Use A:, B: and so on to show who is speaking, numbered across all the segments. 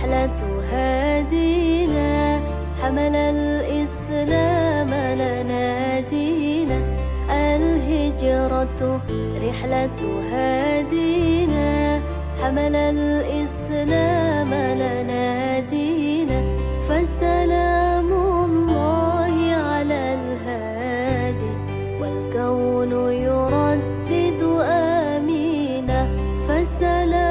A: رحلة هادينا حمل الإسلام لنا الهجرة رحلة هادينا حمل الإسلام لنا دينا فالسلام الله على الهادي والكون يردد آمينا. فالسلام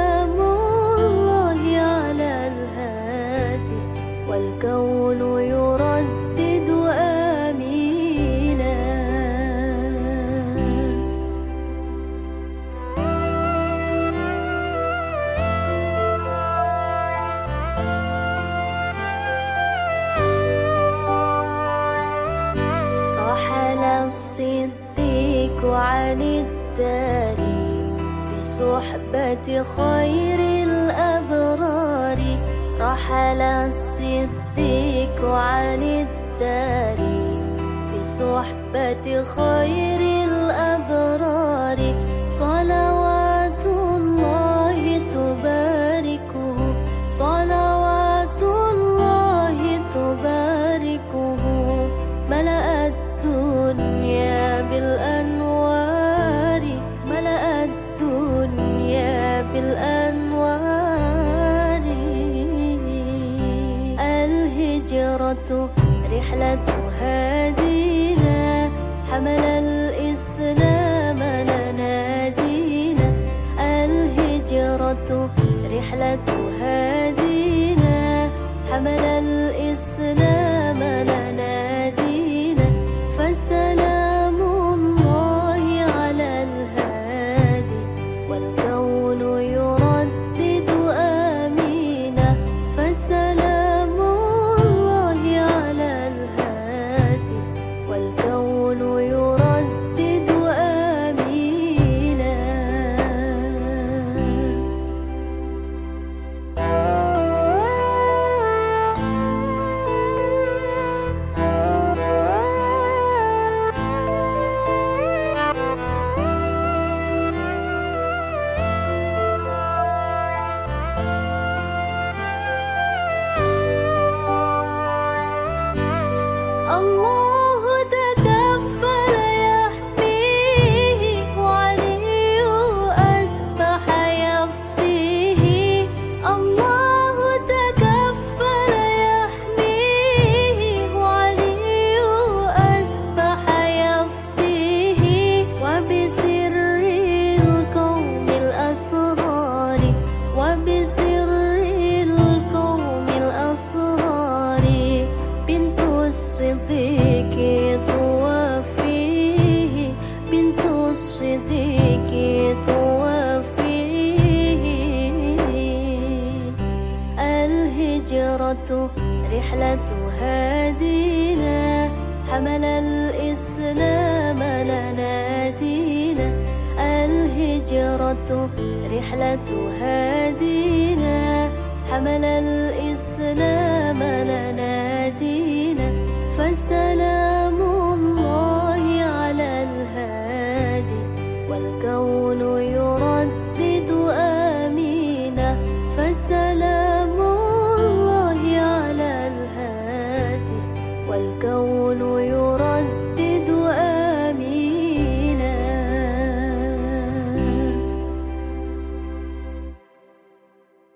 A: الصديق عن الدار في صحبة خير الأبرار. رحل الصديق عن الدار في صحبة خير الهجرة رحلة هادينا حمل الإسلام. والكون رحلة هادينا حمل الإسلام لنا دينا الهجرة رحلة هادينا حمل الإسلام لنا دينا فالسلام